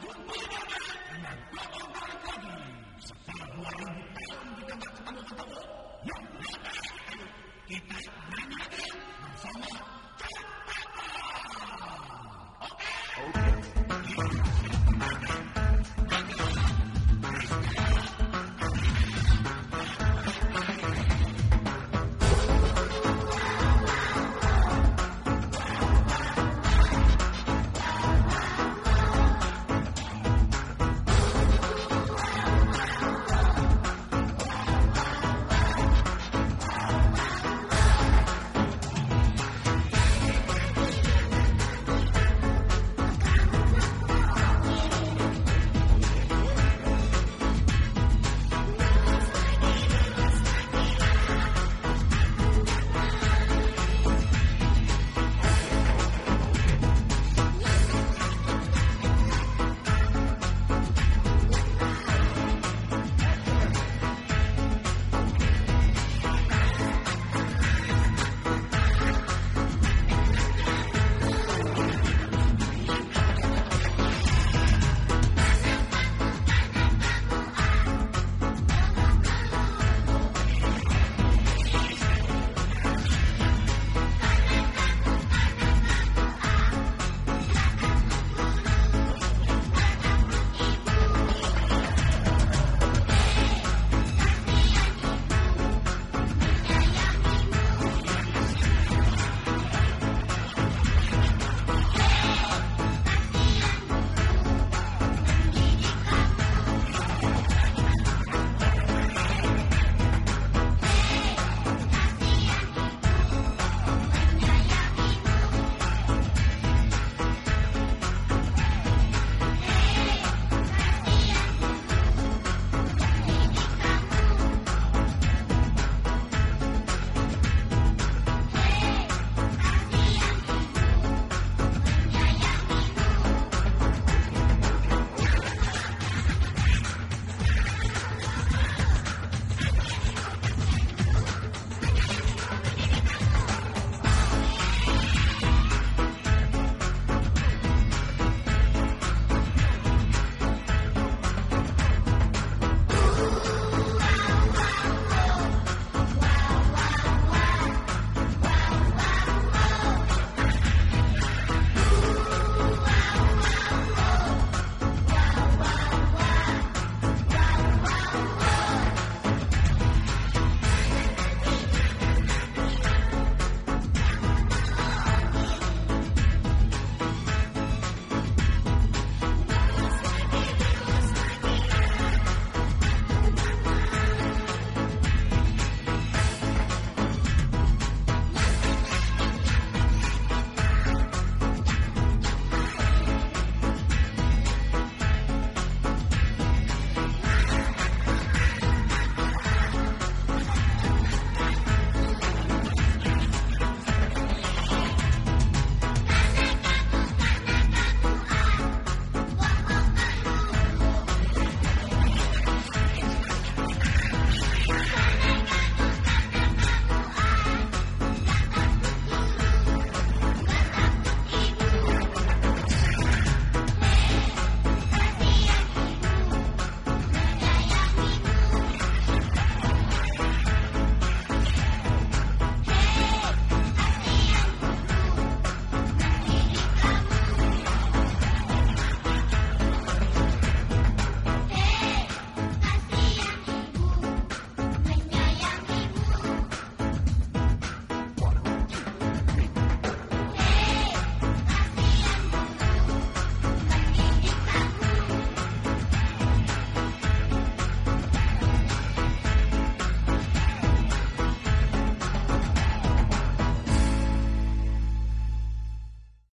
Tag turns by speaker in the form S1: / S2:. S1: Kita nak mana kita? Yang mana? Kita